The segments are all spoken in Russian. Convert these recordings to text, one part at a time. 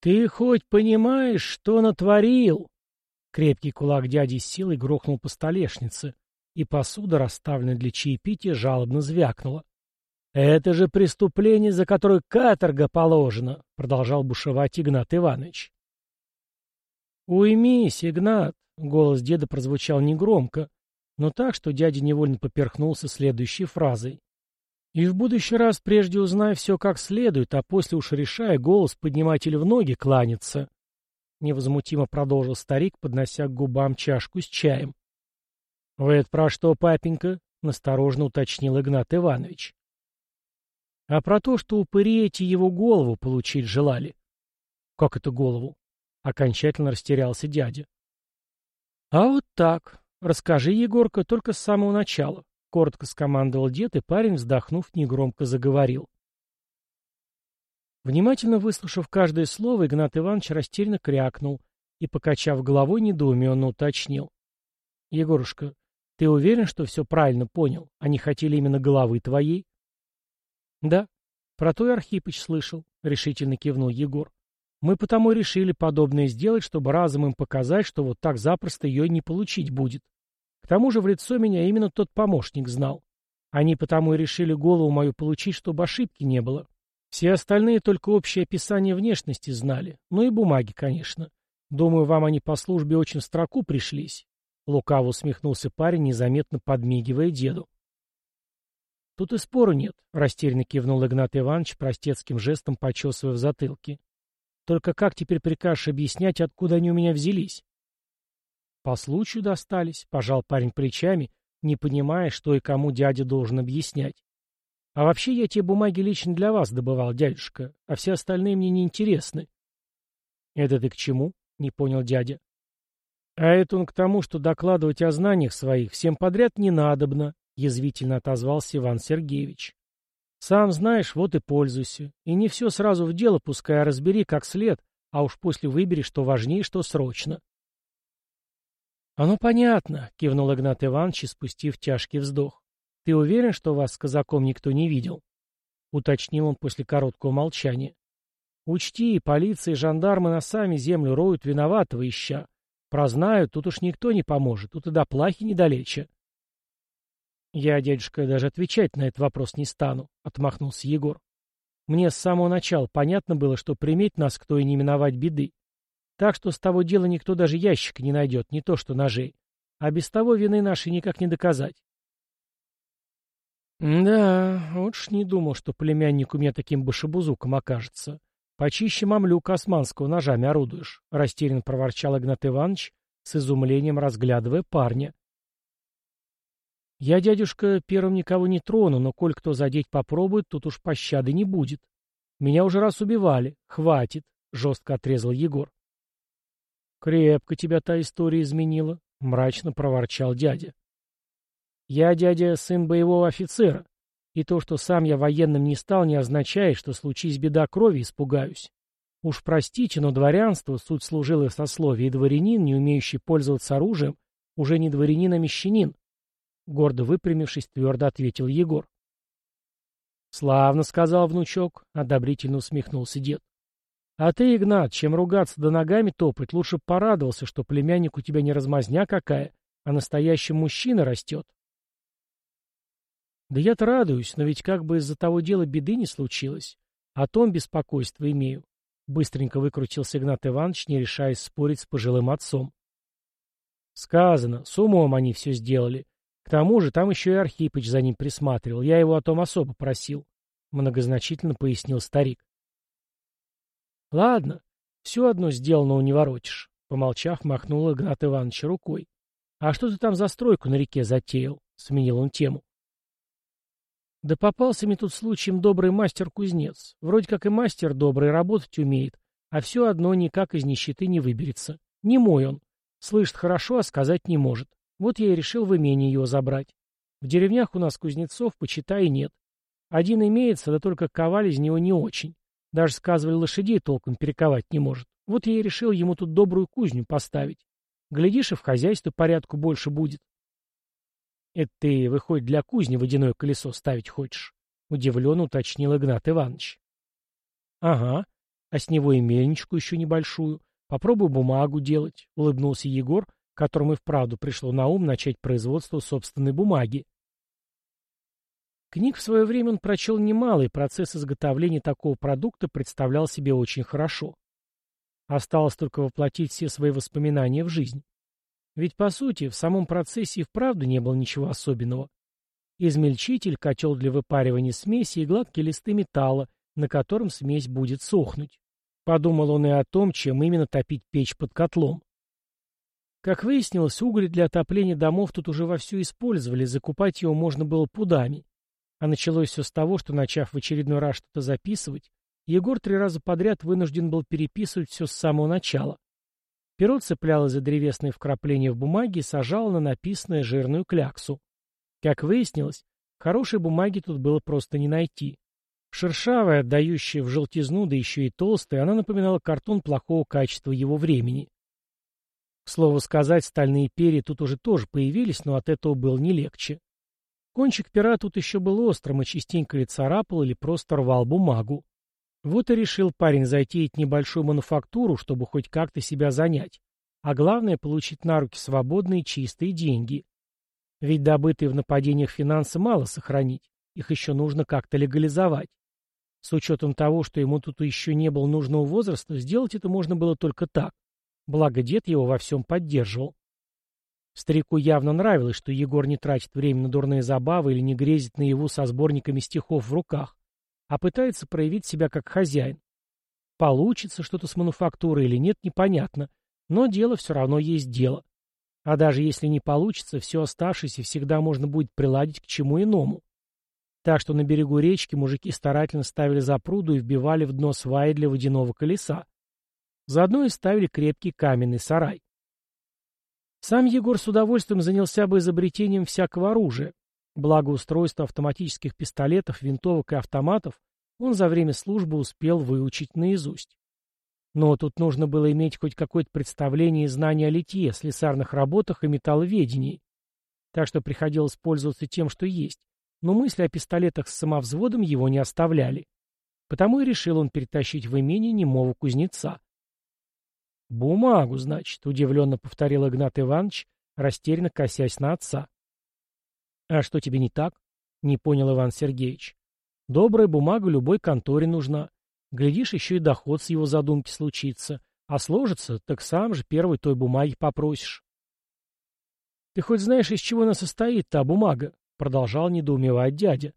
«Ты хоть понимаешь, что натворил?» Крепкий кулак дяди с силой грохнул по столешнице, и посуда, расставленная для чаепития, жалобно звякнула. «Это же преступление, за которое каторга положена», — продолжал бушевать Игнат Иванович. «Уймись, Игнат!» — голос деда прозвучал негромко, но так, что дядя невольно поперхнулся следующей фразой. «И в будущий раз прежде узнай все как следует, а после уж решай голос поднимать или в ноги кланяться», — невозмутимо продолжил старик, поднося к губам чашку с чаем. «Вы это про что, папенька?» — насторожно уточнил Игнат Иванович. «А про то, что упыри эти его голову получить желали». «Как это голову?» — окончательно растерялся дядя. «А вот так. Расскажи, Егорка, только с самого начала», — коротко скомандовал дед, и парень, вздохнув, негромко заговорил. Внимательно выслушав каждое слово, Игнат Иванович растерянно крякнул и, покачав головой, недоуменно уточнил. — Егорушка, ты уверен, что все правильно понял? Они хотели именно головы твоей? — Да. Про то и Архипыч слышал, — решительно кивнул Егор. Мы потому решили подобное сделать, чтобы разом им показать, что вот так запросто ее не получить будет. К тому же в лицо меня именно тот помощник знал. Они потому и решили голову мою получить, чтобы ошибки не было. Все остальные только общее описание внешности знали. Ну и бумаги, конечно. Думаю, вам они по службе очень в строку пришлись. Лукаво усмехнулся парень, незаметно подмигивая деду. Тут и спору нет, растерянно кивнул Игнат Иванович, простецким жестом почесывая в затылке. Только как теперь прикажешь объяснять, откуда они у меня взялись? По случаю достались, пожал парень плечами, не понимая, что и кому дядя должен объяснять. А вообще я те бумаги лично для вас добывал, дядюшка, а все остальные мне не интересны. Это ты к чему? Не понял дядя. А это он к тому, что докладывать о знаниях своих всем подряд не надобно, язвительно отозвался Иван Сергеевич. Сам знаешь, вот и пользуйся. И не все сразу в дело пускай, а разбери как след, а уж после выбери, что важнее, что срочно. — Оно понятно, — кивнул Игнат Иванович, спустив тяжкий вздох. — Ты уверен, что вас с казаком никто не видел? — уточнил он после короткого молчания. — Учти, полиция и жандармы на сами землю роют виноватого ища. Прознают, тут уж никто не поможет, тут и до плахи недалече. «Я, дядюшка, даже отвечать на этот вопрос не стану», — отмахнулся Егор. «Мне с самого начала понятно было, что приметь нас кто и не миновать беды. Так что с того дела никто даже ящика не найдет, не то что ножей. А без того вины нашей никак не доказать». «Да, вот ж не думал, что племянник у меня таким башебузуком окажется. Почище мамлюка османского ножами орудуешь», — растерянно проворчал Игнат Иванович, с изумлением разглядывая парня. Я, дядюшка, первым никого не трону, но коль кто задеть попробует, тут уж пощады не будет. Меня уже раз убивали. Хватит, — жестко отрезал Егор. Крепко тебя та история изменила, — мрачно проворчал дядя. Я, дядя, сын боевого офицера, и то, что сам я военным не стал, не означает, что случись беда крови, испугаюсь. Уж простите, но дворянство, суть служилое сословие, и дворянин, не умеющий пользоваться оружием, уже не дворянин, а мещанин. Гордо выпрямившись, твердо ответил Егор. «Славно», — сказал внучок, — одобрительно усмехнулся дед. «А ты, Игнат, чем ругаться да ногами топать, лучше порадовался, что племянник у тебя не размазня какая, а настоящий мужчина растет». «Да я-то радуюсь, но ведь как бы из-за того дела беды не случилось. О том беспокойство имею», — быстренько выкрутился Игнат Иванович, не решаясь спорить с пожилым отцом. «Сказано, с умом они все сделали. К тому же там еще и Архипыч за ним присматривал. Я его о том особо просил. Многозначительно пояснил старик. Ладно, все одно сделанного не воротишь. Помолчав, махнул Игнат Иванович рукой. А что ты там за стройку на реке затеял? Сменил он тему. Да попался мне тут случаем добрый мастер-кузнец. Вроде как и мастер добрый, работать умеет, а все одно никак из нищеты не выберется. Не мой он. Слышит хорошо, а сказать не может. Вот я и решил в имение его забрать. В деревнях у нас кузнецов, почитай, нет. Один имеется, да только коваль из него не очень. Даже, сказывали, лошадей толком перековать не может. Вот я и решил ему тут добрую кузню поставить. Глядишь, и в хозяйстве порядку больше будет. — Это ты, выходит, для кузни водяное колесо ставить хочешь? — удивленно уточнил Игнат Иванович. — Ага. а с него и мельничку еще небольшую. Попробуй бумагу делать, — улыбнулся Егор, которому и вправду пришло на ум начать производство собственной бумаги. Книг в свое время он прочел немало, и процесс изготовления такого продукта представлял себе очень хорошо. Осталось только воплотить все свои воспоминания в жизнь. Ведь, по сути, в самом процессе и вправду не было ничего особенного. Измельчитель, котел для выпаривания смеси и гладкие листы металла, на котором смесь будет сохнуть. Подумал он и о том, чем именно топить печь под котлом. Как выяснилось, уголь для отопления домов тут уже вовсю использовали, закупать его можно было пудами. А началось все с того, что, начав в очередной раз что-то записывать, Егор три раза подряд вынужден был переписывать все с самого начала. Перо цеплялось за древесные вкрапления в бумаге и сажало на написанное жирную кляксу. Как выяснилось, хорошей бумаги тут было просто не найти. Шершавая, отдающая в желтизну, да еще и толстая, она напоминала картон плохого качества его времени. К слову сказать, стальные перья тут уже тоже появились, но от этого было не легче. Кончик пера тут еще был острым и частенько ли царапал или просто рвал бумагу. Вот и решил парень затеять небольшую мануфактуру, чтобы хоть как-то себя занять. А главное — получить на руки свободные чистые деньги. Ведь добытые в нападениях финансы мало сохранить, их еще нужно как-то легализовать. С учетом того, что ему тут еще не было нужного возраста, сделать это можно было только так. Благо дед его во всем поддерживал. Старику явно нравилось, что Егор не тратит время на дурные забавы или не грезит наяву со сборниками стихов в руках, а пытается проявить себя как хозяин. Получится что-то с мануфактурой или нет, непонятно, но дело все равно есть дело. А даже если не получится, все оставшееся всегда можно будет приладить к чему иному. Так что на берегу речки мужики старательно ставили запруду и вбивали в дно сваи для водяного колеса. Заодно и ставили крепкий каменный сарай. Сам Егор с удовольствием занялся бы изобретением всякого оружия. Благо устройства автоматических пистолетов, винтовок и автоматов он за время службы успел выучить наизусть. Но тут нужно было иметь хоть какое-то представление и знание о литье, слесарных работах и металловедении. Так что приходилось пользоваться тем, что есть. Но мысли о пистолетах с самовзводом его не оставляли. Потому и решил он перетащить в имение немого кузнеца. «Бумагу, значит», — удивленно повторил Игнат Иванович, растерянно косясь на отца. «А что тебе не так?» — не понял Иван Сергеевич. «Добрая бумага любой конторе нужна. Глядишь, еще и доход с его задумки случится. А сложится, так сам же первой той бумаги попросишь». «Ты хоть знаешь, из чего она состоит, та бумага?» — продолжал недоумевать дядя.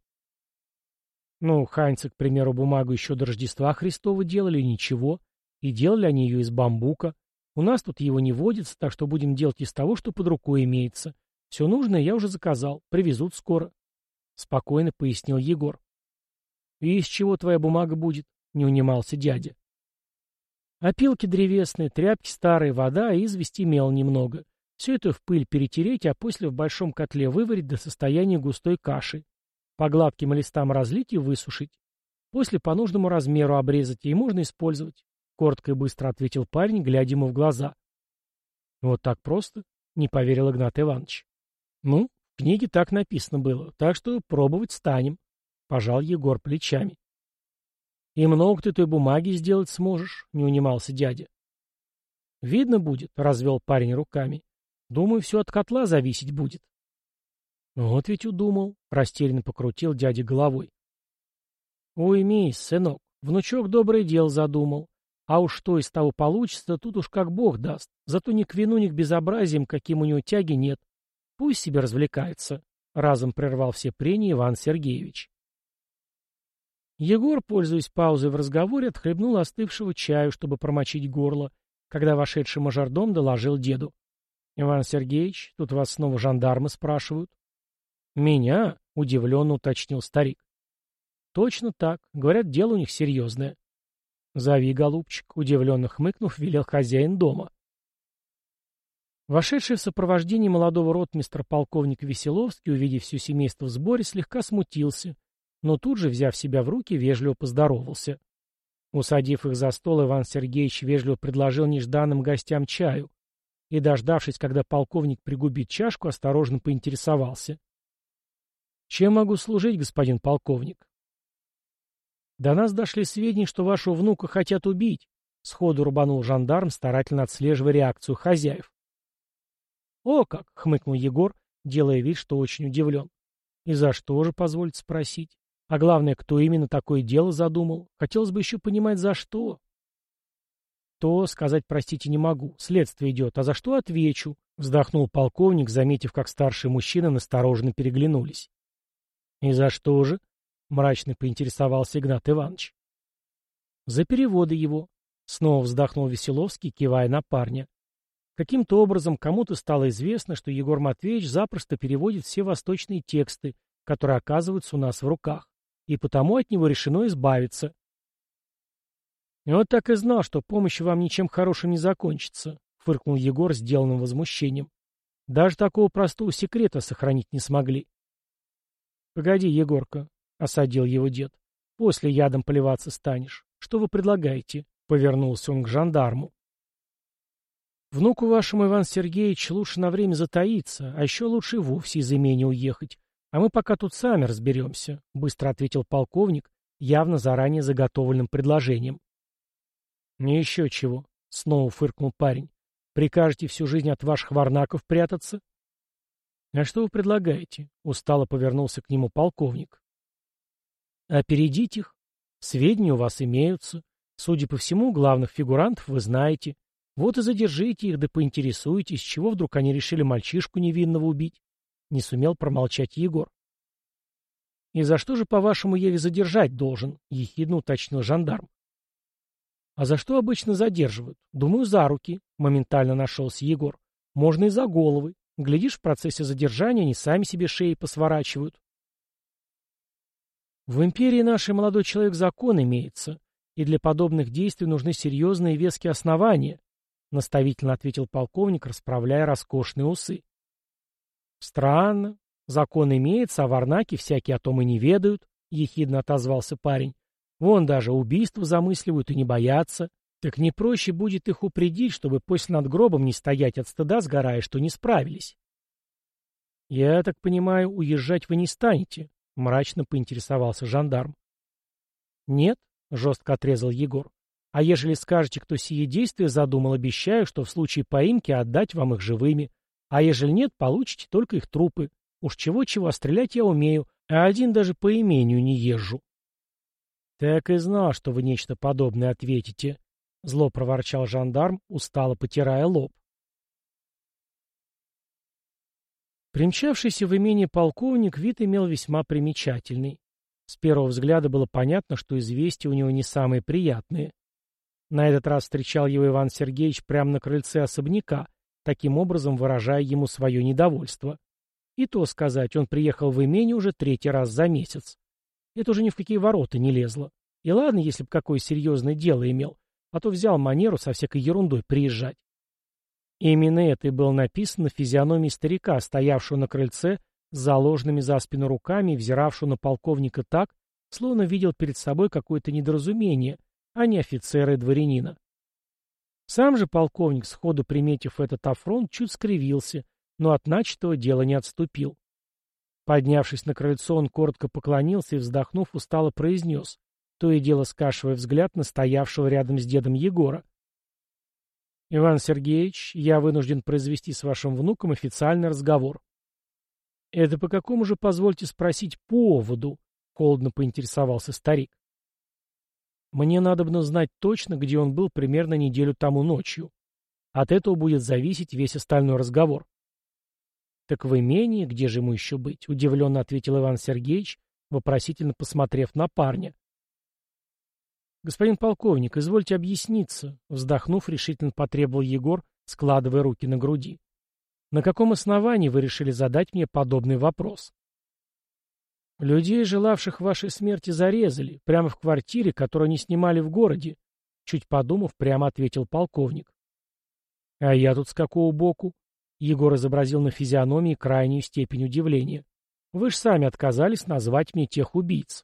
Ну, ханьцы, к примеру, бумагу еще до Рождества Христова делали, ничего. И делали они ее из бамбука. У нас тут его не водится, так что будем делать из того, что под рукой имеется. Все нужное я уже заказал. Привезут скоро. Спокойно пояснил Егор. И из чего твоя бумага будет? Не унимался дядя. Опилки древесные, тряпки старые, вода и извести мел немного. Все это в пыль перетереть, а после в большом котле выварить до состояния густой каши. По гладким листам разлить и высушить. После по нужному размеру обрезать, и можно использовать. — коротко и быстро ответил парень, глядя ему в глаза. «Вот так просто?» — не поверил Игнат Иванович. «Ну, в книге так написано было, так что пробовать станем», — пожал Егор плечами. «И много ты той бумаги сделать сможешь?» — не унимался дядя. «Видно будет», — развел парень руками. «Думаю, все от котла зависеть будет». «Вот ведь удумал», — растерянно покрутил дядя головой. «Уймись, сынок, внучок доброе дело задумал. А уж что из того получится, тут уж как бог даст. Зато ни к вину, ни к безобразиям, каким у него тяги нет. Пусть себе развлекается. Разом прервал все прения Иван Сергеевич. Егор, пользуясь паузой в разговоре, отхлебнул остывшего чаю, чтобы промочить горло, когда вошедший мажордом доложил деду. — Иван Сергеевич, тут вас снова жандармы спрашивают. — Меня? — удивленно уточнил старик. — Точно так. Говорят, дело у них серьезное. «Зови, голубчик», — удивленно хмыкнув, велел хозяин дома. Вошедший в сопровождении молодого ротмистра полковник Веселовский, увидев все семейство в сборе, слегка смутился, но тут же, взяв себя в руки, вежливо поздоровался. Усадив их за стол, Иван Сергеевич вежливо предложил нежданным гостям чаю и, дождавшись, когда полковник пригубит чашку, осторожно поинтересовался. «Чем могу служить, господин полковник?» До нас дошли сведения, что вашего внука хотят убить. Сходу рубанул жандарм, старательно отслеживая реакцию хозяев. «О как!» — хмыкнул Егор, делая вид, что очень удивлен. «И за что же, позвольте спросить? А главное, кто именно такое дело задумал? Хотелось бы еще понимать, за что». «То сказать, простите, не могу. Следствие идет. А за что отвечу?» — вздохнул полковник, заметив, как старшие мужчины настороженно переглянулись. «И за что же?» — мрачно поинтересовался Игнат Иванович. «За переводы его», — снова вздохнул Веселовский, кивая на парня. Каким-то образом кому-то стало известно, что Егор Матвеевич запросто переводит все восточные тексты, которые оказываются у нас в руках, и потому от него решено избавиться. Вот так и знал, что помощь вам ничем хорошим не закончится, фыркнул Егор сделанным возмущением. Даже такого простого секрета сохранить не смогли. Погоди, Егорка, осадил его дед. После ядом поливаться станешь. Что вы предлагаете? Повернулся он к жандарму. Внуку вашему, Иван Сергеевич, лучше на время затаиться, а еще лучше вовсе из имения уехать. А мы пока тут сами разберемся, — быстро ответил полковник, явно заранее заготовленным предложением. «Не еще чего», — снова фыркнул парень. «Прикажете всю жизнь от ваших варнаков прятаться?» «А что вы предлагаете?» — устало повернулся к нему полковник. «Опередить их. Сведения у вас имеются. Судя по всему, главных фигурантов вы знаете. Вот и задержите их, да поинтересуйтесь, чего вдруг они решили мальчишку невинного убить?» Не сумел промолчать Егор. «И за что же, по-вашему, еле задержать должен?» — ехидно уточнил жандарм. А за что обычно задерживают? Думаю, за руки. Моментально нашелся Егор. Можно и за головы. Глядишь, в процессе задержания они сами себе шеи посворачивают. В империи нашей молодой человек закон имеется, и для подобных действий нужны серьезные веские основания, наставительно ответил полковник, расправляя роскошные усы. Странно. Закон имеется, а варнаки всякие о том и не ведают, ехидно отозвался парень. Вон даже убийство замысливают и не боятся. Так не проще будет их упредить, чтобы после над гробом не стоять от стыда, сгорая, что не справились. «Я так понимаю, уезжать вы не станете?» — мрачно поинтересовался жандарм. «Нет», — жестко отрезал Егор. «А ежели скажете, кто сие действие задумал, обещаю, что в случае поимки отдать вам их живыми. А ежели нет, получите только их трупы. Уж чего-чего, а стрелять я умею, а один даже по имению не езжу». «Так и знал, что вы нечто подобное ответите», — зло проворчал жандарм, устало потирая лоб. Примчавшийся в имение полковник вид имел весьма примечательный. С первого взгляда было понятно, что известия у него не самые приятные. На этот раз встречал его Иван Сергеевич прямо на крыльце особняка, таким образом выражая ему свое недовольство. И то сказать, он приехал в имение уже третий раз за месяц. Это уже ни в какие ворота не лезло. И ладно, если бы какое серьезное дело имел, а то взял манеру со всякой ерундой приезжать. Именно это и было написано на физиономии старика, стоявшего на крыльце с заложенными за спину руками и взиравшего на полковника так, словно видел перед собой какое-то недоразумение, а не офицера и дворянина. Сам же полковник, сходу приметив этот афронт, чуть скривился, но от начатого дела не отступил. Поднявшись на крыльцо, он коротко поклонился и, вздохнув, устало произнес, то и дело скашивая взгляд на стоявшего рядом с дедом Егора. «Иван Сергеевич, я вынужден произвести с вашим внуком официальный разговор». «Это по какому же, позвольте спросить, поводу?» — холодно поинтересовался старик. «Мне надо бы знать точно, где он был примерно неделю тому ночью. От этого будет зависеть весь остальной разговор». «Так в имении, где же ему еще быть?» — удивленно ответил Иван Сергеевич, вопросительно посмотрев на парня. «Господин полковник, извольте объясниться», — вздохнув, решительно потребовал Егор, складывая руки на груди. «На каком основании вы решили задать мне подобный вопрос?» «Людей, желавших вашей смерти, зарезали, прямо в квартире, которую они снимали в городе», — чуть подумав, прямо ответил полковник. «А я тут с какого боку?» Егор изобразил на физиономии крайнюю степень удивления. «Вы ж сами отказались назвать мне тех убийц».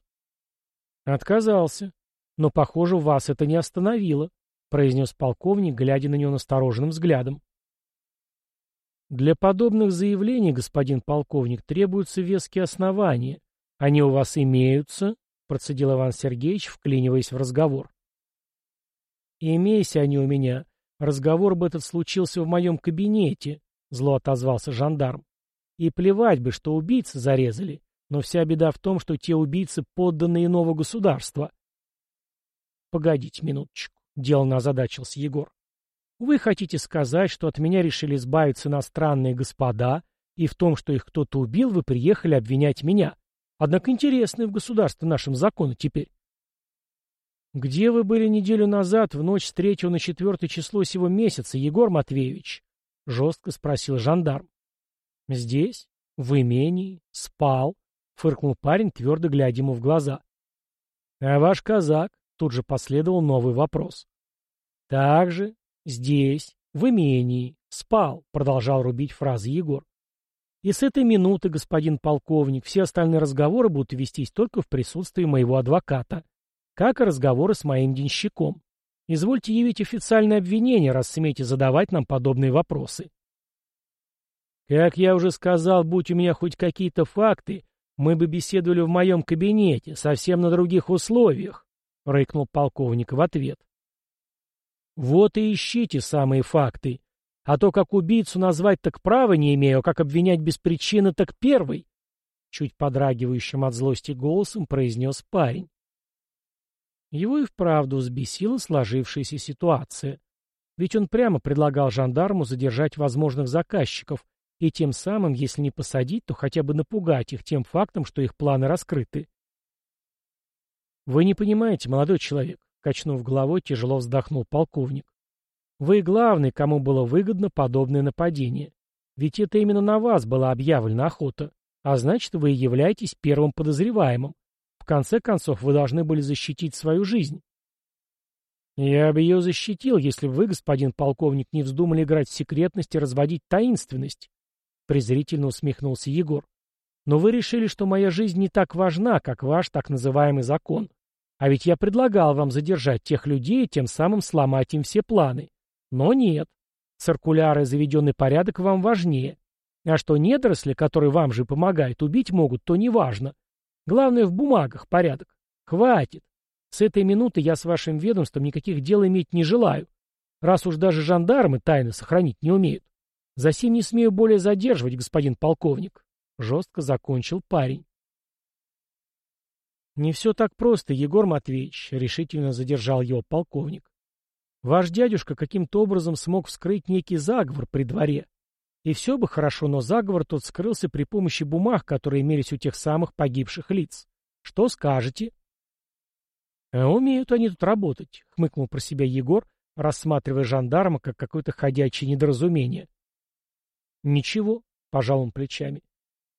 «Отказался. Но, похоже, вас это не остановило», — произнес полковник, глядя на него настороженным взглядом. «Для подобных заявлений, господин полковник, требуются веские основания. Они у вас имеются?» процедил Иван Сергеевич, вклиниваясь в разговор. «Имейся они у меня. Разговор бы этот случился в моем кабинете», — зло отозвался жандарм. «И плевать бы, что убийцы зарезали, но вся беда в том, что те убийцы подданные иного государства». «Погодите минуточку», — деланно озадачился Егор. «Вы хотите сказать, что от меня решили избавиться иностранные господа, и в том, что их кто-то убил, вы приехали обвинять меня? Однако интересные в государстве нашем законы теперь». «Где вы были неделю назад, в ночь с третьего на четвертое число сего месяца, Егор Матвеевич?» — жестко спросил жандарм. «Здесь? В имении? Спал?» — фыркнул парень, твердо глядя ему в глаза. «А ваш казак?» — тут же последовал новый вопрос. «Так же? Здесь? В имении? Спал?» — продолжал рубить фразы Егор. «И с этой минуты, господин полковник, все остальные разговоры будут вестись только в присутствии моего адвоката» как и разговоры с моим денщиком. Извольте явить официальное обвинение, раз смеете задавать нам подобные вопросы. Как я уже сказал, будь у меня хоть какие-то факты, мы бы беседовали в моем кабинете, совсем на других условиях, — рыкнул полковник в ответ. Вот и ищите самые факты. А то, как убийцу назвать, так права не имею, а как обвинять без причины, так первый. Чуть подрагивающим от злости голосом произнес парень. Его и вправду взбесила сложившаяся ситуация. Ведь он прямо предлагал жандарму задержать возможных заказчиков и тем самым, если не посадить, то хотя бы напугать их тем фактом, что их планы раскрыты. «Вы не понимаете, молодой человек», — качнув головой, тяжело вздохнул полковник. «Вы главный, кому было выгодно подобное нападение. Ведь это именно на вас была объявлена охота, а значит, вы являетесь первым подозреваемым конце концов, вы должны были защитить свою жизнь. Я бы ее защитил, если бы вы, господин полковник, не вздумали играть в секретность и разводить таинственность, презрительно усмехнулся Егор. Но вы решили, что моя жизнь не так важна, как ваш так называемый закон. А ведь я предлагал вам задержать тех людей и тем самым сломать им все планы. Но нет. Циркуляры заведенный порядок вам важнее. А что недоросли, которые вам же помогают, убить могут, то неважно. Главное, в бумагах порядок. Хватит. С этой минуты я с вашим ведомством никаких дел иметь не желаю. Раз уж даже жандармы тайны сохранить не умеют. Засим не смею более задерживать, господин полковник. Жестко закончил парень. Не все так просто, Егор Матвеевич, решительно задержал его полковник. Ваш дядюшка каким-то образом смог вскрыть некий заговор при дворе. И все бы хорошо, но заговор тот скрылся при помощи бумаг, которые имелись у тех самых погибших лиц. Что скажете? А умеют они тут работать, хмыкнул про себя Егор, рассматривая жандарма как какое-то ходячее недоразумение. Ничего, пожал он плечами.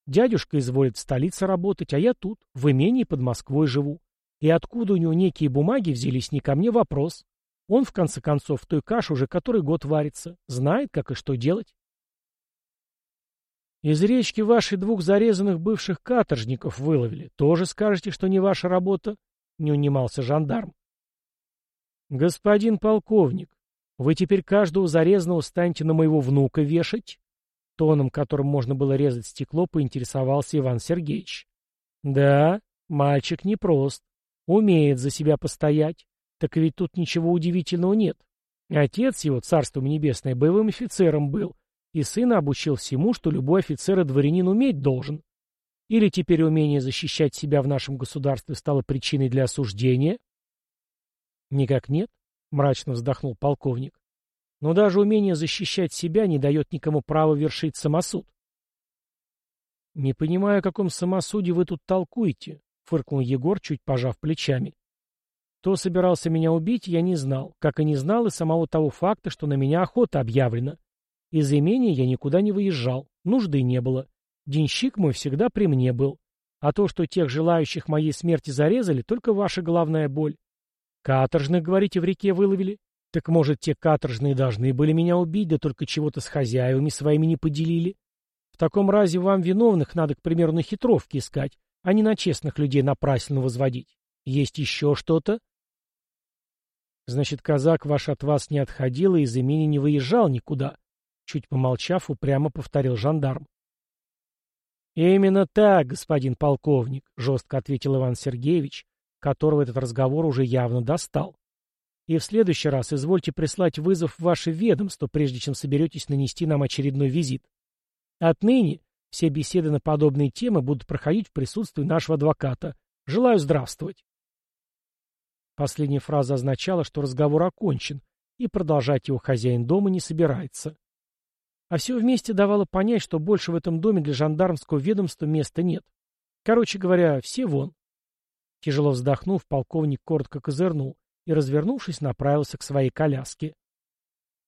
Дядюшка изволит в столице работать, а я тут, в имении под Москвой живу. И откуда у него некие бумаги взялись, не ко мне вопрос. Он, в конце концов, в той каше уже который год варится, знает, как и что делать. Из речки ваши двух зарезанных бывших каторжников выловили. Тоже скажете, что не ваша работа? Не унимался жандарм. Господин полковник, вы теперь каждого зарезанного станете на моего внука вешать? Тоном, которым можно было резать стекло, поинтересовался Иван Сергеевич. Да, мальчик непрост. Умеет за себя постоять. Так ведь тут ничего удивительного нет. Отец его, царство небесное, боевым офицером был, и сына обучил всему, что любой офицер и дворянин уметь должен. Или теперь умение защищать себя в нашем государстве стало причиной для осуждения? Никак нет, мрачно вздохнул полковник. Но даже умение защищать себя не дает никому права вершить самосуд. Не понимаю, о каком самосуде вы тут толкуете, фыркнул Егор, чуть пожав плечами. Кто собирался меня убить, я не знал, как и не знал и самого того факта, что на меня охота объявлена. Из имения я никуда не выезжал, нужды не было. Денщик мой всегда при мне был. А то, что тех желающих моей смерти зарезали, только ваша головная боль. Каторжных, говорите, в реке выловили? Так, может, те каторжные должны были меня убить, да только чего-то с хозяевами своими не поделили? В таком разе вам виновных надо, к примеру, на хитровке искать, а не на честных людей напрасленно возводить. Есть еще что-то? Значит, казак ваш от вас не отходил и из имени не выезжал никуда. Чуть помолчав, упрямо повторил жандарм. «Именно так, господин полковник», — жестко ответил Иван Сергеевич, которого этот разговор уже явно достал. И в следующий раз извольте прислать вызов в ваше ведомство, прежде чем соберетесь нанести нам очередной визит. Отныне все беседы на подобные темы будут проходить в присутствии нашего адвоката. Желаю здравствовать. Последняя фраза означала, что разговор окончен, и продолжать его хозяин дома не собирается. А все вместе давало понять, что больше в этом доме для жандармского ведомства места нет. Короче говоря, все вон. Тяжело вздохнув, полковник коротко козырнул и, развернувшись, направился к своей коляске.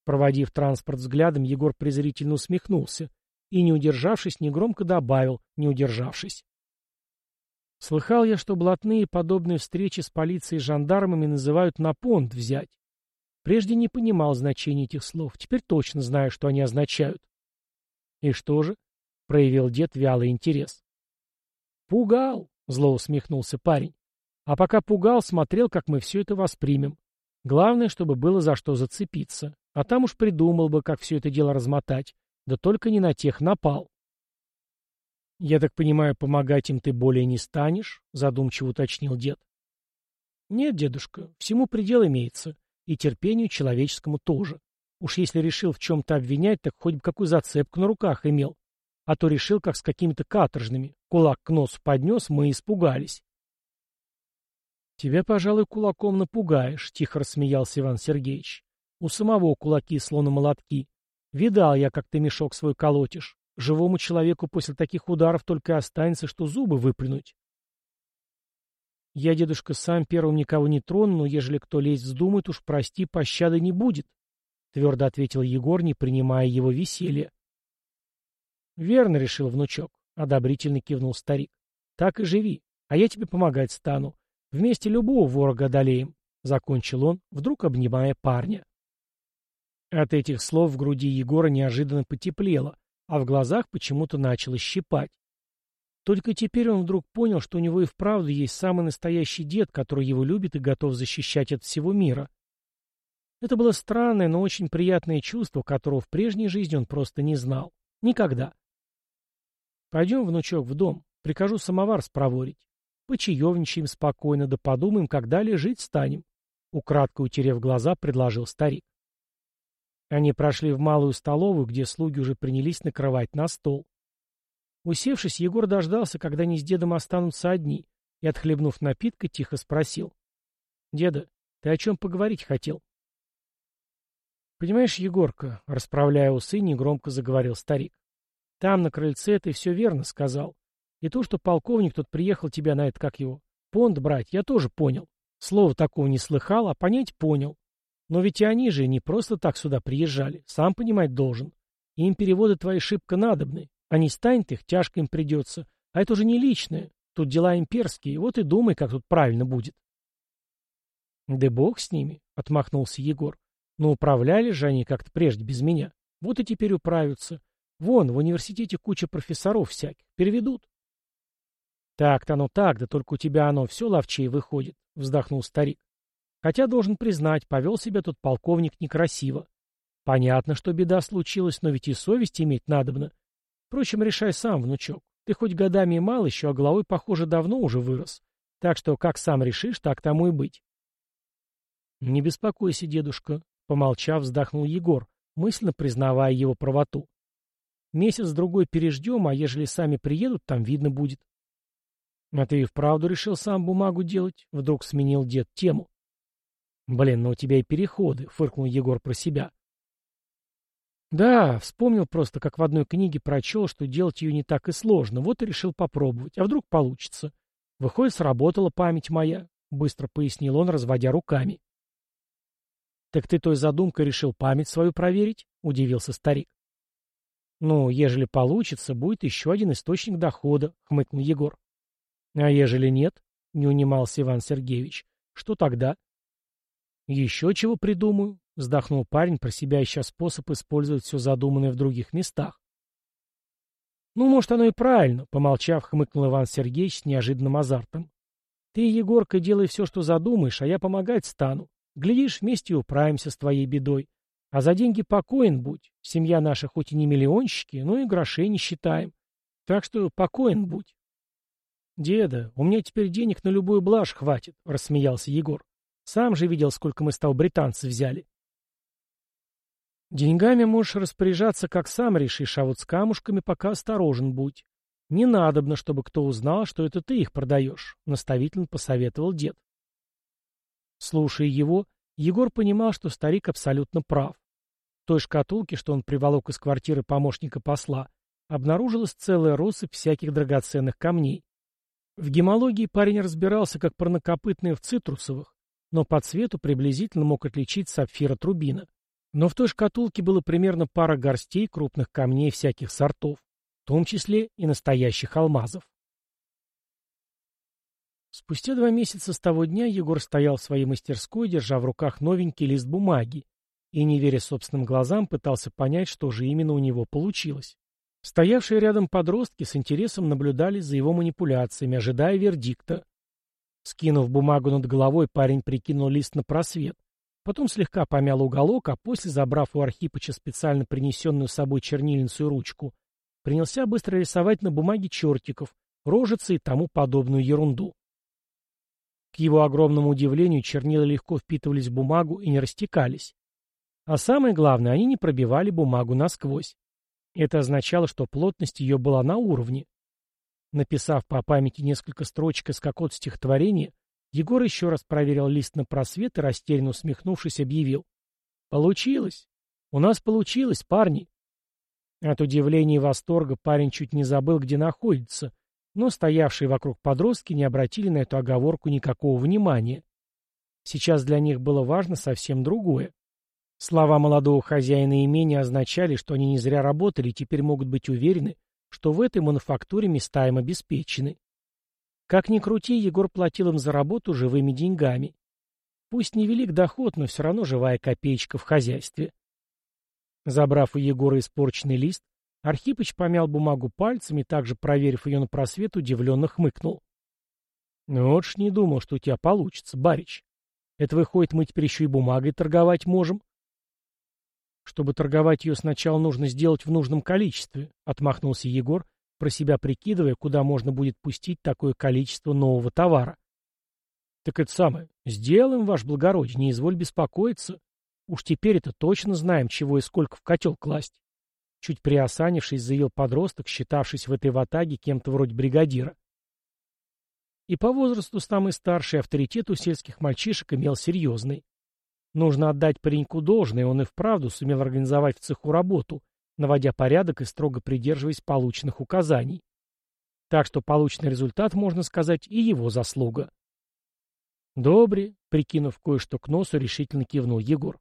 Проводив транспорт взглядом, Егор презрительно усмехнулся и, не удержавшись, негромко добавил, не удержавшись. Слыхал я, что блатные подобные встречи с полицией и жандармами называют на понт взять. Прежде не понимал значения этих слов, теперь точно знаю, что они означают. И что же? Проявил дед вялый интерес. Пугал, зло усмехнулся парень. А пока пугал, смотрел, как мы все это воспримем. Главное, чтобы было за что зацепиться. А там уж придумал бы, как все это дело размотать. Да только не на тех напал. «Я так понимаю, помогать им ты более не станешь?» — задумчиво уточнил дед. «Нет, дедушка, всему предел имеется. И терпению человеческому тоже. Уж если решил в чем-то обвинять, так хоть бы какую зацепку на руках имел. А то решил, как с какими-то каторжными. Кулак к носу поднес, мы испугались. «Тебя, пожалуй, кулаком напугаешь», — тихо рассмеялся Иван Сергеевич. «У самого кулаки словно молотки. Видал я, как ты мешок свой колотишь. Живому человеку после таких ударов только останется, что зубы выплюнуть». «Я, дедушка, сам первым никого не трону, но ежели кто лезть вздумает, уж прости, пощады не будет», — твердо ответил Егор, не принимая его веселья. «Верно решил внучок», — одобрительно кивнул старик. «Так и живи, а я тебе помогать стану. Вместе любого ворога одолеем», — закончил он, вдруг обнимая парня. От этих слов в груди Егора неожиданно потеплело, а в глазах почему-то начало щипать. Только теперь он вдруг понял, что у него и вправду есть самый настоящий дед, который его любит и готов защищать от всего мира. Это было странное, но очень приятное чувство, которого в прежней жизни он просто не знал. Никогда. «Пойдем, внучок, в дом. Прикажу самовар спроворить. Почаевничаем спокойно, да подумаем, когда лежить станем», — украдкой утерев глаза, предложил старик. Они прошли в малую столовую, где слуги уже принялись накрывать на стол. Усевшись, Егор дождался, когда они с дедом останутся одни, и, отхлебнув напитка, тихо спросил. — Деда, ты о чем поговорить хотел? — Понимаешь, Егорка, — расправляя усы, негромко заговорил старик. — Там, на крыльце, ты все верно сказал. И то, что полковник тут приехал тебя на это, как его, понт брать, я тоже понял. Слова такого не слыхал, а понять понял. Но ведь и они же не просто так сюда приезжали, сам понимать должен. Им переводы твои шибко надобны. А не станет их, тяжко им придется. А это уже не личное. Тут дела имперские. Вот и думай, как тут правильно будет. Да бог с ними, — отмахнулся Егор. Но управляли же они как-то прежде без меня. Вот и теперь управятся. Вон, в университете куча профессоров всяких. Переведут. Так-то оно так, да только у тебя оно все ловчей выходит, — вздохнул старик. Хотя, должен признать, повел себя тот полковник некрасиво. Понятно, что беда случилась, но ведь и совесть иметь надобно. Впрочем, решай сам, внучок. Ты хоть годами и мал еще, а головой, похоже, давно уже вырос. Так что, как сам решишь, так тому и быть. Не беспокойся, дедушка, — помолчав, вздохнул Егор, мысленно признавая его правоту. Месяц-другой переждем, а ежели сами приедут, там видно будет. — А ты и вправду решил сам бумагу делать? — вдруг сменил дед тему. — Блин, ну у тебя и переходы, — фыркнул Егор про себя. Да, вспомнил просто, как в одной книге прочел, что делать ее не так и сложно, вот и решил попробовать, а вдруг получится. Выходит, сработала память моя, быстро пояснил он, разводя руками. Так ты той задумкой решил память свою проверить? Удивился старик. Ну, ежели получится, будет еще один источник дохода, хмыкнул Егор. А ежели нет, не унимался Иван Сергеевич, что тогда? Еще чего придумаю, — вздохнул парень, про себя ища способ использовать все задуманное в других местах. «Ну, может, оно и правильно», — помолчав, хмыкнул Иван Сергеевич с неожиданным азартом. «Ты, Егорка, делай все, что задумаешь, а я помогать стану. Глядишь, вместе управимся с твоей бедой. А за деньги покоен будь. Семья наша хоть и не миллионщики, но и грошей не считаем. Так что покоен будь». «Деда, у меня теперь денег на любую блажь хватит», — рассмеялся Егор. «Сам же видел, сколько мы с того британцев взяли». «Деньгами можешь распоряжаться, как сам решишь, а вот с камушками пока осторожен будь. Не надобно, чтобы кто узнал, что это ты их продаешь», — наставительно посоветовал дед. Слушая его, Егор понимал, что старик абсолютно прав. В той шкатулке, что он приволок из квартиры помощника посла, обнаружилась целая россыпь всяких драгоценных камней. В гемологии парень разбирался как парнокопытные в цитрусовых, но по цвету приблизительно мог отличить сапфир от рубина. Но в той шкатулке было примерно пара горстей крупных камней всяких сортов, в том числе и настоящих алмазов. Спустя два месяца с того дня Егор стоял в своей мастерской, держа в руках новенький лист бумаги, и, не веря собственным глазам, пытался понять, что же именно у него получилось. Стоявшие рядом подростки с интересом наблюдали за его манипуляциями, ожидая вердикта. Скинув бумагу над головой, парень прикинул лист на просвет, потом слегка помял уголок, а после, забрав у Архипыча специально принесенную с собой чернильницу и ручку, принялся быстро рисовать на бумаге чертиков, рожицы и тому подобную ерунду. К его огромному удивлению, чернила легко впитывались в бумагу и не растекались. А самое главное, они не пробивали бумагу насквозь. Это означало, что плотность ее была на уровне. Написав по памяти несколько строчек из какого-то стихотворения, Егор еще раз проверил лист на просвет и, растерянно усмехнувшись, объявил. «Получилось! У нас получилось, парни!» От удивления и восторга парень чуть не забыл, где находится, но стоявшие вокруг подростки не обратили на эту оговорку никакого внимания. Сейчас для них было важно совсем другое. Слова молодого хозяина имения означали, что они не зря работали и теперь могут быть уверены, что в этой мануфактуре места им обеспечены. Как ни крути, Егор платил им за работу живыми деньгами. Пусть невелик доход, но все равно живая копеечка в хозяйстве. Забрав у Егора испорченный лист, Архипыч помял бумагу пальцами, также проверив ее на просвет, удивленно хмыкнул. «Ну вот ж не думал, что у тебя получится, барич. Это выходит, мы теперь еще и бумагой торговать можем?» Чтобы торговать ее сначала нужно сделать в нужном количестве, отмахнулся Егор, про себя прикидывая, куда можно будет пустить такое количество нового товара. Так это самое, сделаем, ваш благородие, не изволь беспокоиться. Уж теперь это точно знаем, чего и сколько в котел класть. Чуть приосанившись, заявил подросток, считавшись в этой ватаге кем-то вроде бригадира. И по возрасту самый старший авторитет у сельских мальчишек имел серьезный. Нужно отдать пареньку должное, он и вправду сумел организовать в цеху работу, наводя порядок и строго придерживаясь полученных указаний. Так что полученный результат, можно сказать, и его заслуга. «Добре», — прикинув кое-что к носу, решительно кивнул Егор.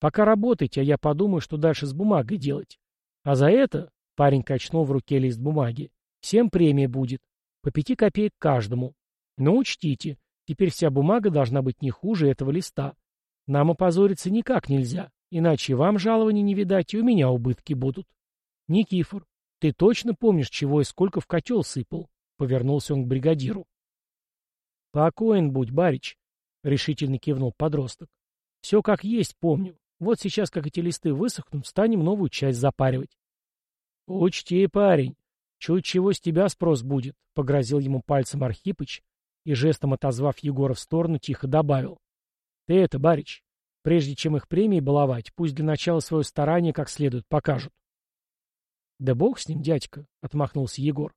«Пока работайте, а я подумаю, что дальше с бумагой делать. А за это, — парень качнул в руке лист бумаги, — всем премия будет. По пяти копеек каждому. Но учтите, теперь вся бумага должна быть не хуже этого листа. Нам опозориться никак нельзя, иначе вам жалований не видать, и у меня убытки будут. Никифор, ты точно помнишь, чего и сколько в котел сыпал? Повернулся он к бригадиру. Покоен будь, барич, решительно кивнул подросток. Все как есть помню. Вот сейчас, как эти листы высохнут, станем новую часть запаривать. Учти, парень, чуть чего с тебя спрос будет, погрозил ему пальцем Архипыч и, жестом отозвав Егора в сторону, тихо добавил. Ты это, барич, прежде чем их премии баловать, пусть для начала свое старание как следует покажут. Да бог с ним, дядька, — отмахнулся Егор.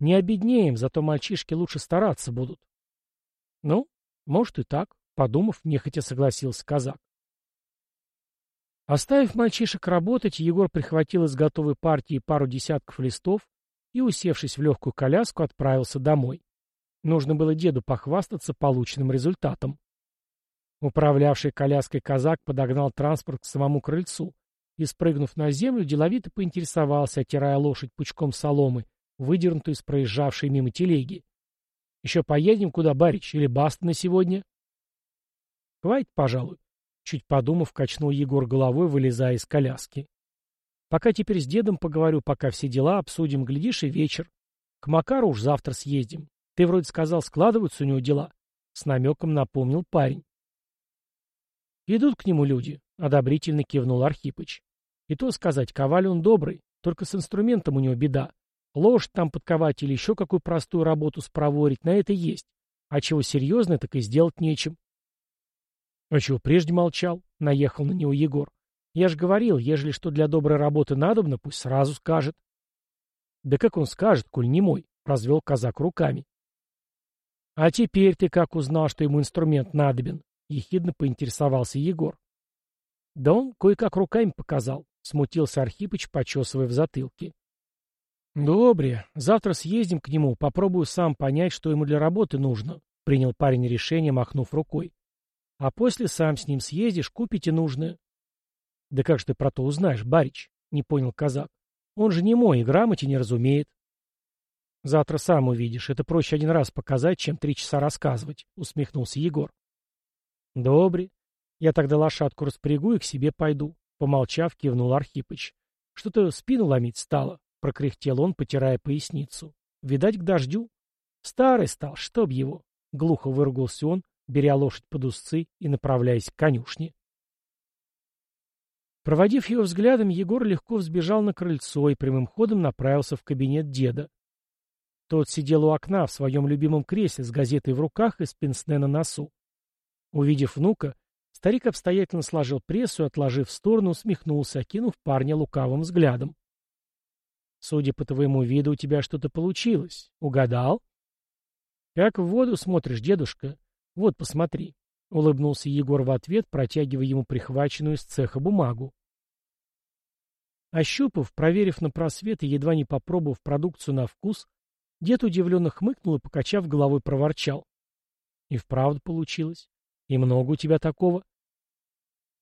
Не обеднеем, зато мальчишки лучше стараться будут. Ну, может и так, подумав, нехотя согласился казак. Оставив мальчишек работать, Егор прихватил из готовой партии пару десятков листов и, усевшись в легкую коляску, отправился домой. Нужно было деду похвастаться полученным результатом. Управлявший коляской казак подогнал транспорт к самому крыльцу и, спрыгнув на землю, деловито поинтересовался, оттирая лошадь пучком соломы, выдернутую из проезжавшей мимо телеги. «Еще поедем куда, барич, или баста на сегодня?» «Хватит, пожалуй», — чуть подумав, качнул Егор головой, вылезая из коляски. «Пока теперь с дедом поговорю, пока все дела обсудим, глядишь, и вечер. К Макару уж завтра съездим. Ты вроде сказал, складываются у него дела». С намеком напомнил парень. «Идут к нему люди», — одобрительно кивнул Архипыч. «И то сказать, коваль он добрый, только с инструментом у него беда. Лошадь там подковать или еще какую простую работу спроворить, на это есть. А чего серьезно, так и сделать нечем. — А чего прежде молчал? — наехал на него Егор. — Я же говорил, ежели что для доброй работы надобно, пусть сразу скажет. — Да как он скажет, коль не мой? — развел казак руками. — А теперь ты как узнал, что ему инструмент надобен? — ехидно поинтересовался Егор. — Да он кое-как руками показал, — смутился Архипыч, почесывая в затылке. — Добре, завтра съездим к нему, попробую сам понять, что ему для работы нужно, — принял парень решение, махнув рукой. А после сам с ним съездишь, купите нужное. — Да как же ты про то узнаешь, барич? — не понял казак. — Он же не мой и грамоте не разумеет. — Завтра сам увидишь. Это проще один раз показать, чем три часа рассказывать, — усмехнулся Егор. — Добре. Я тогда лошадку распрягу и к себе пойду, — помолчав, кивнул Архипыч. — Что-то спину ломить стало, — прокряхтел он, потирая поясницу. — Видать, к дождю. Старый стал, чтоб его. Глухо выругался он, беря лошадь под узцы и направляясь к конюшне. Проводив его взглядом, Егор легко взбежал на крыльцо и прямым ходом направился в кабинет деда. Тот сидел у окна в своем любимом кресле с газетой в руках и с пенсне на носу. Увидев внука, старик обстоятельно сложил прессу и, отложив в сторону, усмехнулся, окинув парня лукавым взглядом. — Судя по твоему виду, у тебя что-то получилось. Угадал? — Как в воду смотришь, дедушка? «Вот, посмотри», — улыбнулся Егор в ответ, протягивая ему прихваченную из цеха бумагу. Ощупав, проверив на просвет и едва не попробовав продукцию на вкус, дед удивленно хмыкнул и, покачав головой, проворчал. «И вправду получилось. И много у тебя такого?»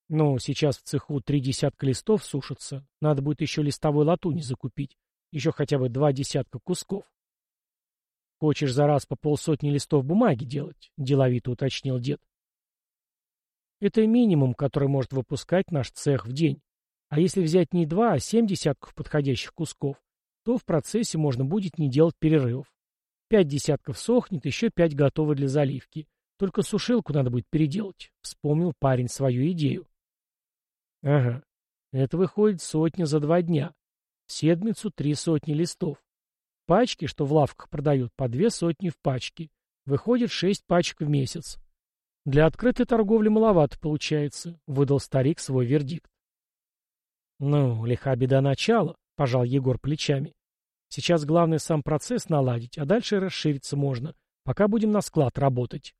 «Ну, сейчас в цеху три десятка листов сушатся. Надо будет еще листовой латуни закупить. Еще хотя бы два десятка кусков. Хочешь за раз по полсотни листов бумаги делать? Деловито уточнил дед. Это минимум, который может выпускать наш цех в день. А если взять не два, а семь десятков подходящих кусков, то в процессе можно будет не делать перерывов. Пять десятков сохнет, еще пять готовы для заливки. Только сушилку надо будет переделать. Вспомнил парень свою идею. Ага, это выходит сотня за два дня. В седмицу три сотни листов. Пачки, что в лавках продают, по две сотни в пачке. Выходит шесть пачек в месяц. Для открытой торговли маловато получается, выдал старик свой вердикт. Ну, лиха беда начала, пожал Егор плечами. Сейчас главное сам процесс наладить, а дальше расшириться можно, пока будем на склад работать.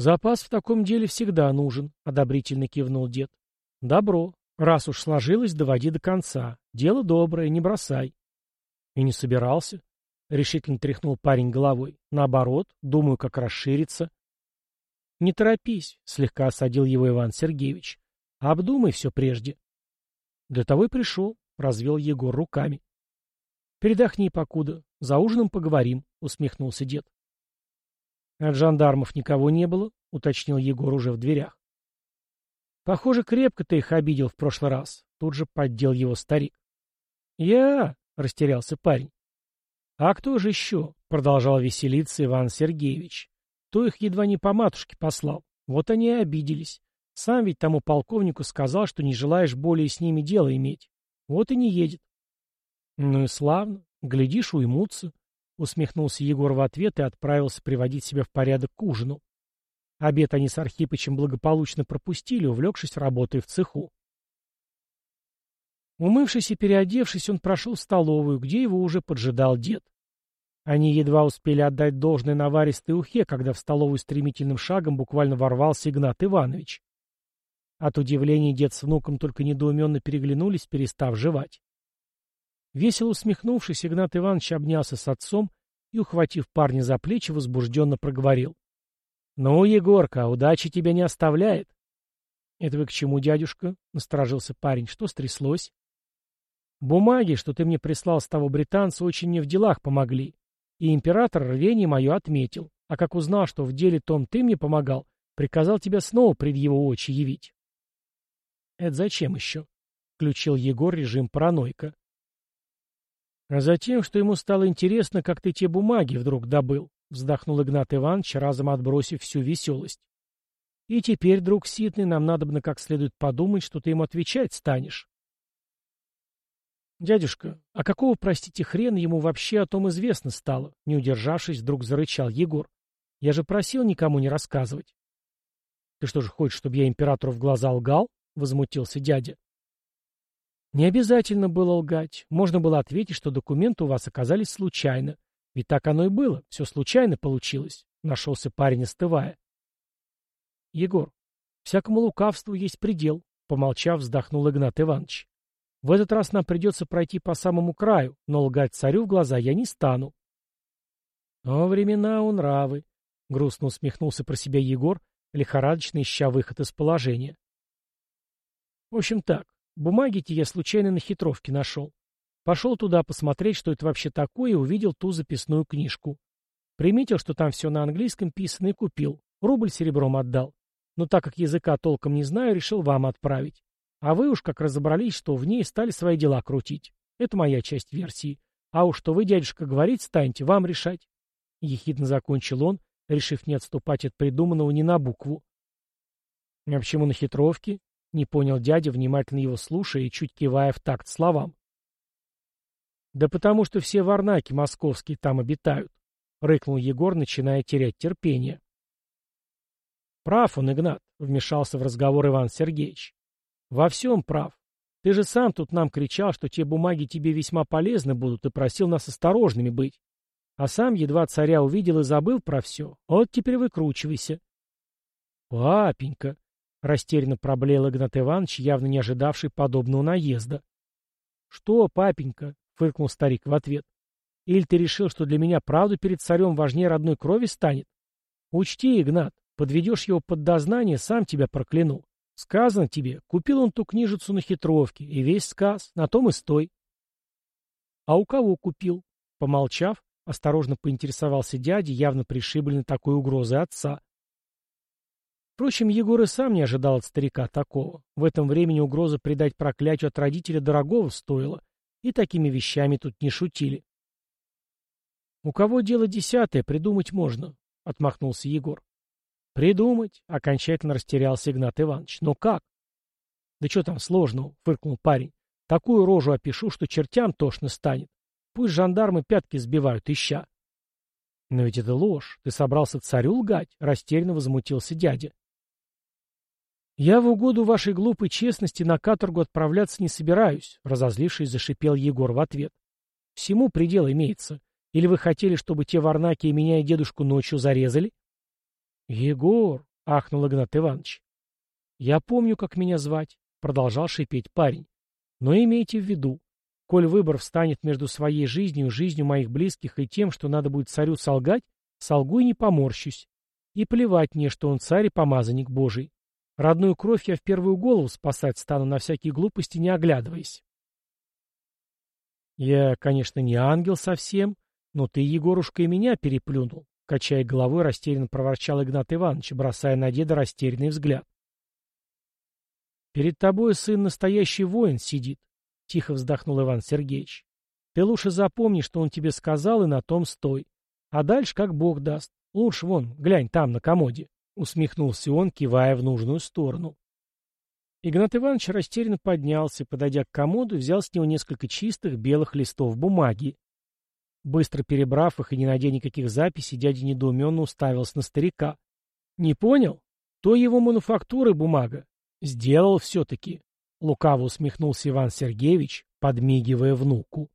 Запас в таком деле всегда нужен, одобрительно кивнул дед. Добро. Раз уж сложилось, доводи до конца. Дело доброе, не бросай. И не собирался. Решительно тряхнул парень головой. Наоборот, думаю, как расшириться. Не торопись, слегка осадил его Иван Сергеевич. Обдумай все прежде. Для того и пришел, развел Егор руками. Передохни покуда, за ужином поговорим, усмехнулся дед. От жандармов никого не было, уточнил Егор уже в дверях. Похоже, крепко ты их обидел в прошлый раз, тут же поддел его старик. Я, — растерялся парень. «А кто же еще?» — продолжал веселиться Иван Сергеевич. «То их едва не по матушке послал. Вот они и обиделись. Сам ведь тому полковнику сказал, что не желаешь более с ними дело иметь. Вот и не едет». «Ну и славно. Глядишь, уймутся», — усмехнулся Егор в ответ и отправился приводить себя в порядок к ужину. Обед они с Архипычем благополучно пропустили, увлекшись работой в цеху. Умывшись и переодевшись, он прошел в столовую, где его уже поджидал дед. Они едва успели отдать должное наваристой ухе, когда в столовую стремительным шагом буквально ворвался Игнат Иванович. От удивления дед с внуком только недоуменно переглянулись, перестав жевать. Весело усмехнувшись, Игнат Иванович обнялся с отцом и, ухватив парня за плечи, возбужденно проговорил. — Ну, Егорка, удача тебя не оставляет. — Это вы к чему, дядюшка? — насторожился парень. — Что стряслось? Бумаги, что ты мне прислал с того британца, очень мне в делах помогли. И император рвение мое отметил. А как узнал, что в деле том ты мне помогал, приказал тебя снова пред его очи явить. Это зачем еще? Включил Егор режим паранойка. А затем, что ему стало интересно, как ты те бумаги вдруг добыл, вздохнул Игнат Иванович, разом отбросив всю веселость. И теперь, друг Ситный, нам надо бы как следует подумать, что ты ему отвечать станешь. «Дядюшка, а какого, простите, хрена ему вообще о том известно стало?» Не удержавшись, вдруг зарычал Егор. «Я же просил никому не рассказывать». «Ты что же хочешь, чтобы я императору в глаза лгал?» — возмутился дядя. «Не обязательно было лгать. Можно было ответить, что документы у вас оказались случайно. Ведь так оно и было. Все случайно получилось», — нашелся парень, остывая. «Егор, всякому лукавству есть предел», — помолчав, вздохнул Игнат Иванович. В этот раз нам придется пройти по самому краю, но лгать царю в глаза я не стану. О, времена у нравы, — грустно усмехнулся про себя Егор, лихорадочно ища выход из положения. В общем так, бумаги-те я случайно на хитровке нашел. Пошел туда посмотреть, что это вообще такое, и увидел ту записную книжку. Приметил, что там все на английском писано, и купил. Рубль серебром отдал. Но так как языка толком не знаю, решил вам отправить. А вы уж как разобрались, что в ней стали свои дела крутить. Это моя часть версии. А уж что вы, дядюшка, говорить станете, вам решать. Ехидно закончил он, решив не отступать от придуманного ни на букву. А почему на хитровке? Не понял дядя, внимательно его слушая и чуть кивая в такт словам. Да потому что все варнаки московские там обитают, рыкнул Егор, начиная терять терпение. Прав он, Игнат, вмешался в разговор Иван Сергеевич. Во всем прав. Ты же сам тут нам кричал, что те бумаги тебе весьма полезны будут, и просил нас осторожными быть. А сам едва царя увидел и забыл про все. Вот теперь выкручивайся. Папенька, — растерянно проблеял Игнат Иванович, явно не ожидавший подобного наезда. Что, папенька? — фыркнул старик в ответ. Или ты решил, что для меня правду перед царем важнее родной крови станет? Учти, Игнат, подведешь его под дознание, сам тебя прокляну. Сказано тебе, купил он ту книжицу на хитровке, и весь сказ, на том и стой. А у кого купил? Помолчав, осторожно поинтересовался дядя, явно пришибленный такой угрозой отца. Впрочем, Егор и сам не ожидал от старика такого. В этом времени угроза предать проклятию от родителя дорогого стоила, и такими вещами тут не шутили. «У кого дело десятое, придумать можно», — отмахнулся Егор. Придумать, окончательно растерялся Игнат Иванович. Но как? Да что там сложного, фыркнул парень. Такую рожу опишу, что чертям тошно станет. Пусть жандармы пятки сбивают, ища. Но ведь это ложь. Ты собрался царю лгать? Растерянно возмутился дядя. «Я в угоду вашей глупой честности на каторгу отправляться не собираюсь», — разозлившись, зашипел Егор в ответ. «Всему предел имеется. Или вы хотели, чтобы те варнаки и меня и дедушку ночью зарезали?» «Егор!» — ахнул Игнат Иванович. «Я помню, как меня звать», — продолжал шипеть парень. «Но имейте в виду, коль выбор встанет между своей жизнью жизнью моих близких и тем, что надо будет царю солгать, солгу и не поморщусь. И плевать мне, что он царь и помазанник Божий. Родную кровь я в первую голову спасать стану, на всякие глупости не оглядываясь». «Я, конечно, не ангел совсем, но ты, Егорушка, и меня переплюнул. Качая головой, растерянно проворчал Игнат Иванович, бросая на деда растерянный взгляд. «Перед тобой, сын, настоящий воин сидит», — тихо вздохнул Иван Сергеевич. «Ты лучше запомни, что он тебе сказал, и на том стой. А дальше как Бог даст. Лучше вон, глянь, там, на комоде», — усмехнулся он, кивая в нужную сторону. Игнат Иванович растерянно поднялся, подойдя к комоду, взял с него несколько чистых белых листов бумаги. Быстро перебрав их и не найдя никаких записей, дядя недоуменно уставился на старика. «Не понял? То его мануфактуры бумага. Сделал все-таки». Лукаво усмехнулся Иван Сергеевич, подмигивая внуку.